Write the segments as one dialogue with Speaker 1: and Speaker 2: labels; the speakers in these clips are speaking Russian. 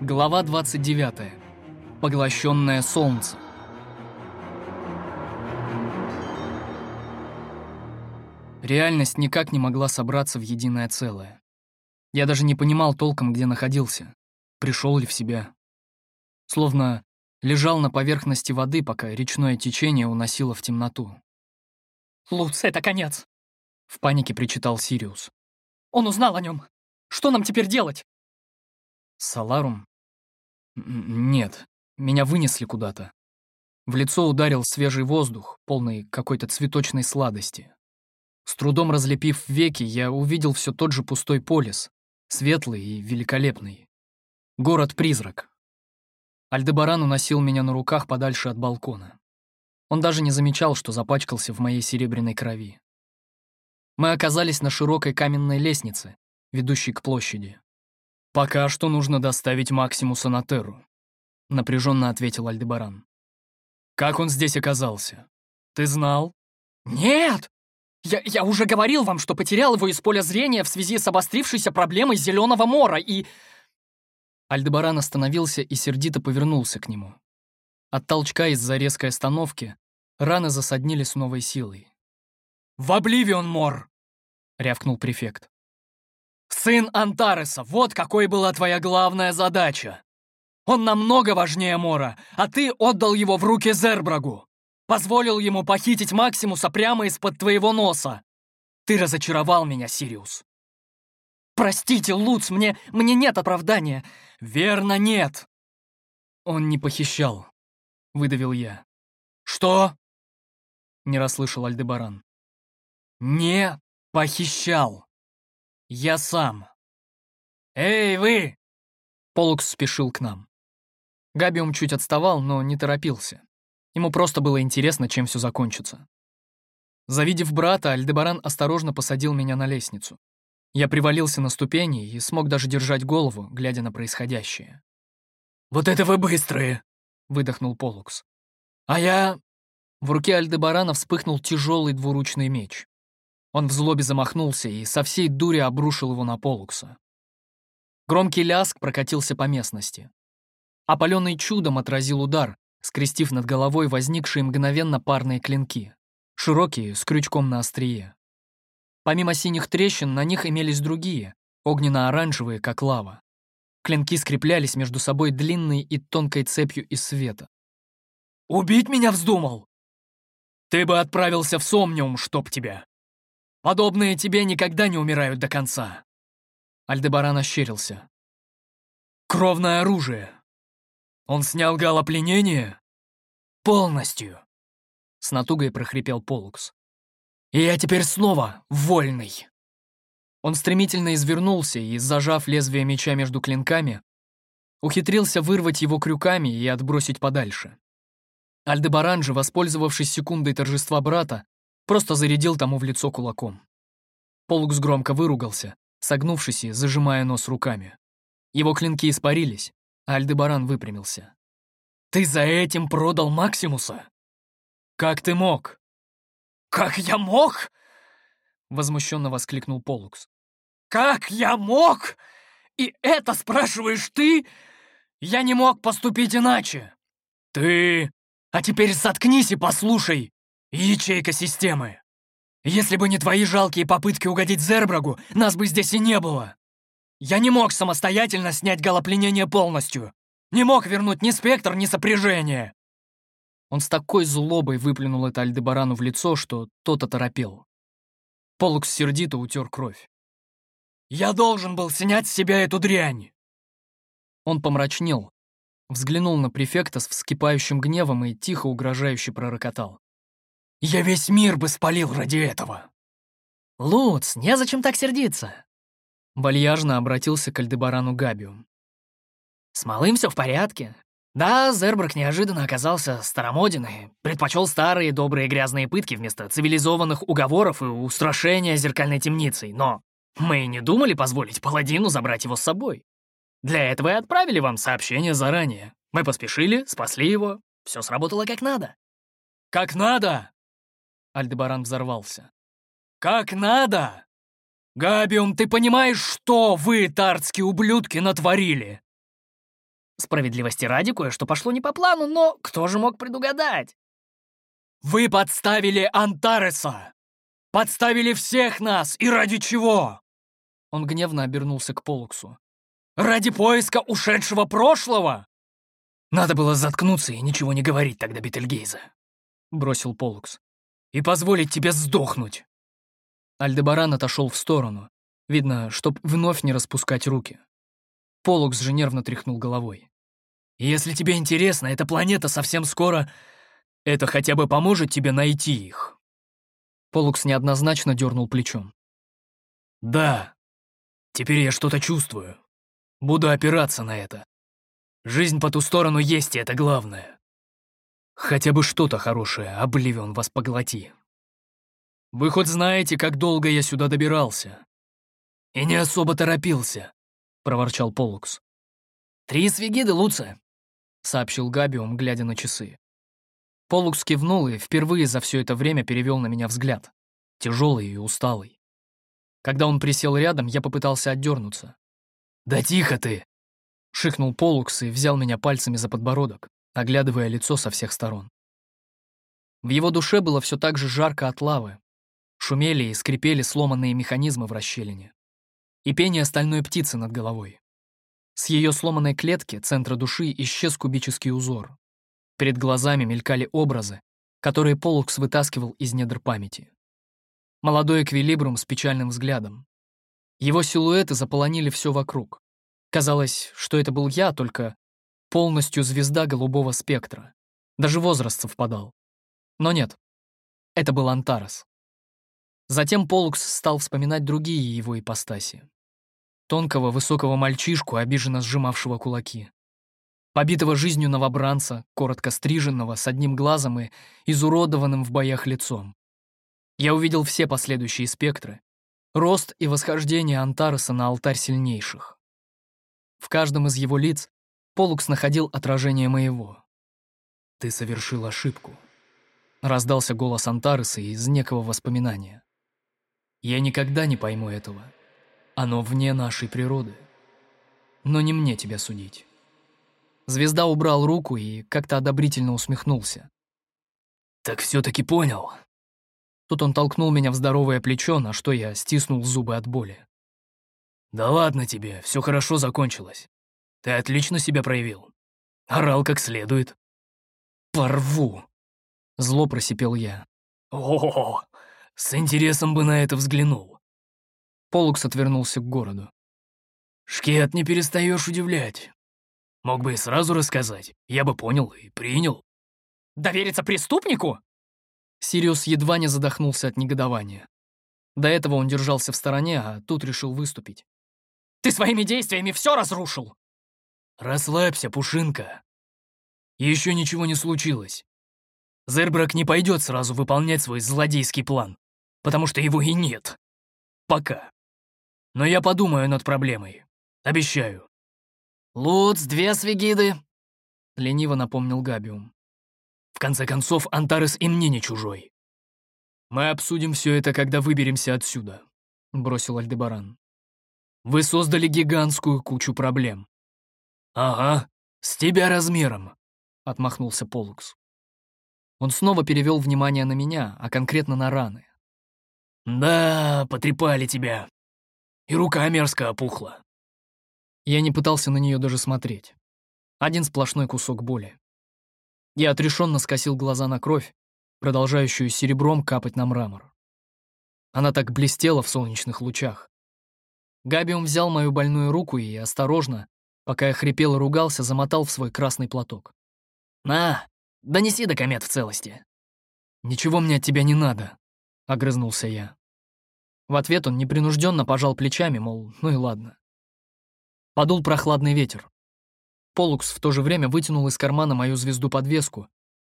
Speaker 1: Глава 29. Поглощенное солнце. Реальность никак не могла собраться в единое целое. Я даже не понимал толком, где находился, пришел ли в себя. Словно лежал на поверхности воды, пока речное течение уносило в темноту.
Speaker 2: «Луц, это конец!»
Speaker 1: — в панике причитал Сириус.
Speaker 2: «Он узнал о нем! Что нам теперь делать?»
Speaker 1: «Саларум? Нет, меня вынесли куда-то. В лицо ударил свежий воздух, полный какой-то цветочной сладости. С трудом разлепив веки, я увидел все тот же пустой полис, светлый и великолепный. Город-призрак. Альдебаран уносил меня на руках подальше от балкона. Он даже не замечал, что запачкался в моей серебряной крови. Мы оказались на широкой каменной лестнице, ведущей к площади. «Пока что нужно доставить Максимуса на Терру», — напряженно ответил Альдебаран. «Как он здесь оказался? Ты знал?»
Speaker 2: «Нет! Я, я уже говорил вам, что потерял его из поля зрения в связи с обострившейся проблемой Зеленого Мора и...»
Speaker 1: Альдебаран остановился и сердито повернулся к нему. От толчка из-за резкой остановки раны засаднили с новой силой.
Speaker 3: «В Обливион Мор!»
Speaker 1: — рявкнул префект.
Speaker 3: «Сын Антареса, вот какой была твоя главная задача! Он намного важнее Мора, а ты отдал его в руки Зербрагу! Позволил ему похитить Максимуса прямо из-под твоего носа! Ты разочаровал меня, Сириус!»
Speaker 2: «Простите, Луц, мне, мне нет оправдания!»
Speaker 3: «Верно, нет!»
Speaker 1: «Он не похищал», — выдавил я.
Speaker 3: «Что?»
Speaker 1: — не расслышал Альдебаран.
Speaker 3: «Не похищал. Я сам. Эй, вы!»
Speaker 1: Полукс спешил к нам. Габиум чуть отставал, но не торопился. Ему просто было интересно, чем все закончится. Завидев брата, Альдебаран осторожно посадил меня на лестницу. Я привалился на ступени и смог даже держать голову, глядя на происходящее.
Speaker 3: «Вот это вы быстрые!» — выдохнул Полукс. «А я...»
Speaker 1: В руке Альдебарана вспыхнул тяжелый двуручный меч. Он в злобе замахнулся и со всей дури обрушил его на Полукса. Громкий ляск прокатился по местности. Опаленный чудом отразил удар, скрестив над головой возникшие мгновенно парные клинки, широкие, с крючком на острие. Помимо синих трещин, на них имелись другие, огненно-оранжевые, как лава. Клинки скреплялись между собой длинной и тонкой цепью из света.
Speaker 3: «Убить меня вздумал? Ты бы отправился в Сомниум, чтоб тебя. Подобные тебе никогда не умирают до конца».
Speaker 1: Альдебаран ощерился.
Speaker 3: «Кровное оружие. Он снял галопленение?» «Полностью», — с натугой прохрипел Полукс. «И я теперь снова вольный».
Speaker 1: Он стремительно извернулся и, зажав лезвие меча между клинками, ухитрился вырвать его крюками и отбросить подальше. Альдебаран же, воспользовавшись секундой торжества брата, просто зарядил тому в лицо кулаком. Полукс громко выругался, согнувшись и зажимая нос руками. Его клинки испарились, а Альдебаран выпрямился.
Speaker 3: «Ты за этим продал Максимуса? Как ты мог?» «Как я мог?» — возмущенно воскликнул Полукс. «Как я мог? И это спрашиваешь ты? Я не мог поступить иначе!» «Ты... А теперь заткнись и послушай, ячейка системы! Если бы не твои жалкие попытки угодить Зербрагу, нас бы здесь и не было! Я не мог самостоятельно снять голопленение полностью! Не мог вернуть ни спектр, ни сопряжение!»
Speaker 1: Он с такой злобой выплюнул это Альдебарану в лицо, что тот оторопел. Полукс сердито утер кровь.
Speaker 3: «Я должен был снять с себя эту дрянь!»
Speaker 1: Он помрачнел, взглянул на префекта с вскипающим гневом и тихо угрожающе пророкотал.
Speaker 3: «Я весь мир бы спалил ради этого!»
Speaker 2: «Луц, незачем так сердиться!»
Speaker 1: Вальяжно обратился к Альдебарану Габиум.
Speaker 2: «С малым все в порядке. Да, Зербрак неожиданно оказался старомоден и предпочел старые добрые грязные пытки вместо цивилизованных уговоров и устрашения зеркальной темницей, но мы не думали позволить паладину забрать его с собой. Для этого и отправили вам сообщение заранее. Мы поспешили, спасли его, все сработало как надо».
Speaker 3: «Как надо?»
Speaker 1: Альдебаран взорвался.
Speaker 3: «Как надо? Габиум, ты понимаешь, что вы, тартские ублюдки, натворили?
Speaker 2: Справедливости ради, кое-что пошло не по плану, но кто же мог предугадать?
Speaker 3: «Вы подставили Антареса! Подставили всех нас! И ради чего?»
Speaker 1: Он гневно обернулся к Полуксу.
Speaker 3: «Ради поиска ушедшего прошлого?»
Speaker 2: «Надо было заткнуться и ничего не говорить тогда, Бетельгейза», — бросил Полукс.
Speaker 3: «И позволить тебе сдохнуть!»
Speaker 1: Альдебаран отошел в сторону, видно, чтоб вновь не распускать руки. Полукс же нервно тряхнул головой.
Speaker 3: «Если тебе интересно, эта планета совсем скоро... Это хотя бы поможет тебе найти их».
Speaker 1: Полукс неоднозначно дернул плечом.
Speaker 3: «Да, теперь я что-то чувствую. Буду опираться на это. Жизнь по ту сторону есть, и это главное. Хотя бы что-то хорошее, обливион вас поглоти. Вы хоть знаете, как долго я сюда добирался? И не особо торопился, — проворчал Полукс.
Speaker 2: «Три свигиды, Луция», — сообщил Габиум, глядя на часы.
Speaker 1: Полукс кивнул и впервые за все это время перевел на меня взгляд, тяжелый и усталый. Когда он присел рядом, я попытался отдернуться.
Speaker 3: «Да тихо ты!»
Speaker 1: — шикнул Полукс и взял меня пальцами за подбородок, оглядывая лицо со всех сторон. В его душе было все так же жарко от лавы. Шумели и скрипели сломанные механизмы в расщелине. И пение стальной птицы над головой. С ее сломанной клетки, центра души, исчез кубический узор. Перед глазами мелькали образы, которые Полукс вытаскивал из недр памяти. Молодой эквилибрум с печальным взглядом. Его силуэты заполонили все вокруг. Казалось, что это был я, только полностью звезда голубого спектра. Даже возраст совпадал. Но нет, это был Антарес. Затем Полукс стал вспоминать другие его ипостаси. Тонкого, высокого мальчишку, обиженно сжимавшего кулаки. Побитого жизнью новобранца, коротко стриженного, с одним глазом и изуродованным в боях лицом. Я увидел все последующие спектры. Рост и восхождение Антареса на алтарь сильнейших. В каждом из его лиц Полукс находил отражение моего. «Ты совершил ошибку», — раздался голос Антареса из некого воспоминания. «Я никогда не пойму этого. Оно вне нашей природы. Но не мне тебя судить». Звезда убрал руку и как-то одобрительно усмехнулся.
Speaker 3: «Так все-таки понял».
Speaker 1: Тут он толкнул меня в здоровое плечо, на что я стиснул зубы от боли.
Speaker 3: «Да ладно тебе, все хорошо закончилось. Ты отлично себя проявил. Орал как следует».
Speaker 1: «Порву!» — зло просипел я.
Speaker 3: «О, с интересом бы на это взглянул».
Speaker 1: Полукс отвернулся к городу.
Speaker 3: «Шкет, не перестаешь удивлять. Мог бы и сразу рассказать, я бы понял и принял».
Speaker 2: «Довериться преступнику?»
Speaker 1: Сириус едва не задохнулся от негодования. До этого он держался в стороне, а тут решил выступить.
Speaker 2: Ты своими действиями все разрушил!»
Speaker 3: «Расслабься, Пушинка. Еще ничего не случилось. Зербрак не пойдет сразу выполнять свой злодейский план, потому что его и нет. Пока. Но я подумаю над проблемой. Обещаю».
Speaker 2: «Луц, две свигиды», —
Speaker 1: лениво напомнил Габиум.
Speaker 3: «В конце концов, Антарес и мне не чужой. Мы обсудим все это, когда выберемся отсюда», — бросил Альдебаран. Вы создали гигантскую кучу проблем. Ага, с тебя размером, отмахнулся Полукс.
Speaker 1: Он снова перевел внимание на меня, а конкретно на раны.
Speaker 3: Да, потрепали тебя. И рука мерзко опухла.
Speaker 1: Я не пытался на нее даже смотреть. Один сплошной кусок боли. Я отрешенно скосил глаза на кровь, продолжающую серебром капать на мрамор. Она так блестела в солнечных лучах. Габиум взял мою больную руку и осторожно, пока я хрипел и ругался, замотал в свой красный платок.
Speaker 2: «На, донеси до комет в целости».
Speaker 1: «Ничего мне от тебя не надо», — огрызнулся я. В ответ он непринужденно пожал плечами, мол, ну и ладно. Подул прохладный ветер. Полукс в то же время вытянул из кармана мою звезду-подвеску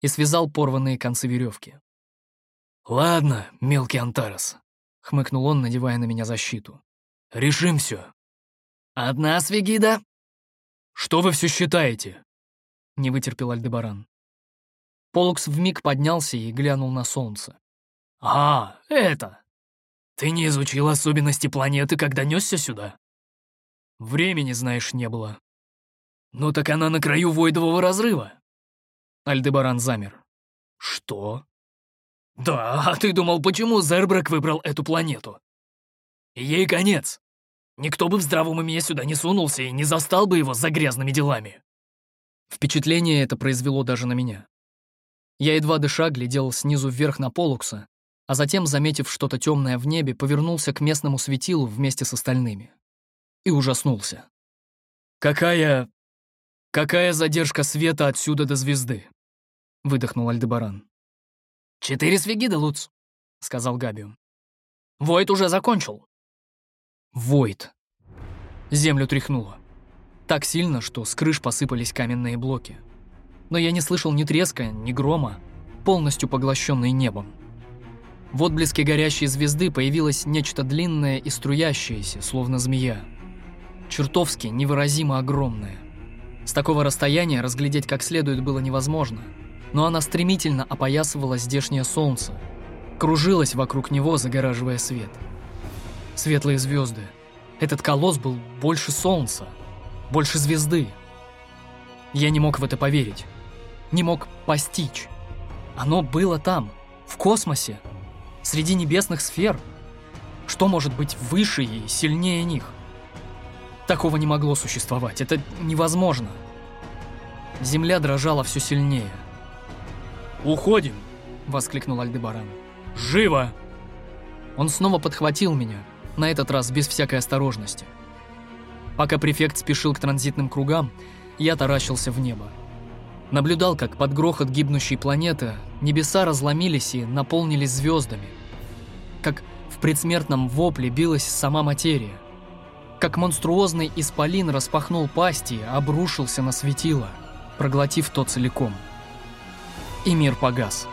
Speaker 1: и связал порванные концы веревки.
Speaker 3: «Ладно, мелкий Антарес», —
Speaker 1: хмыкнул он, надевая на меня защиту.
Speaker 3: Решим все.
Speaker 2: Одна свигида.
Speaker 3: Что вы все считаете?
Speaker 1: Не вытерпел Альдебаран. Полукс вмиг поднялся и глянул на солнце.
Speaker 3: А, это. Ты не изучил особенности планеты, когда несся сюда?
Speaker 1: Времени, знаешь, не было.
Speaker 3: «Ну так она на краю Войдового разрыва».
Speaker 1: Альдебаран замер.
Speaker 3: «Что?» «Да, а ты думал, почему Зербрак выбрал эту планету?» «Ей конец. Никто бы в здравом уме сюда не сунулся и не застал бы его за грязными делами».
Speaker 1: Впечатление это произвело даже на меня. Я едва дыша глядел снизу вверх на Полукса, а затем, заметив что-то темное в небе, повернулся к местному светилу вместе с остальными. И ужаснулся.
Speaker 3: «Какая... какая задержка света отсюда до звезды?» — выдохнул Альдебаран.
Speaker 2: «Четыре свегида, Луц», — сказал Габиум. «Войт уже закончил».
Speaker 1: Войт. Землю тряхнуло. Так сильно, что с крыш посыпались каменные блоки. Но я не слышал ни треска, ни грома, полностью поглощенный небом. В отблеске горящей звезды появилось нечто длинное и струящееся, словно змея. Чертовски невыразимо огромное. С такого расстояния разглядеть как следует было невозможно, но она стремительно опоясывала здешнее солнце, кружилась вокруг него, загораживая свет. Светлые звезды. Этот колосс был больше солнца, больше звезды. Я не мог в это поверить, не мог постичь. Оно было там, в космосе, среди небесных сфер. Что может быть выше и сильнее них? Такого не могло существовать, это невозможно. Земля дрожала все сильнее.
Speaker 3: «Уходим!»
Speaker 1: — воскликнул Альдебаран.
Speaker 3: «Живо!»
Speaker 1: Он снова подхватил меня, на этот раз без всякой осторожности. Пока префект спешил к транзитным кругам, я таращился в небо. Наблюдал, как под грохот гибнущей планеты небеса разломились и наполнились звездами. Как в предсмертном вопле билась сама материя. Как монструозный исполин распахнул пасти и обрушился на светило, проглотив то целиком. И мир погас.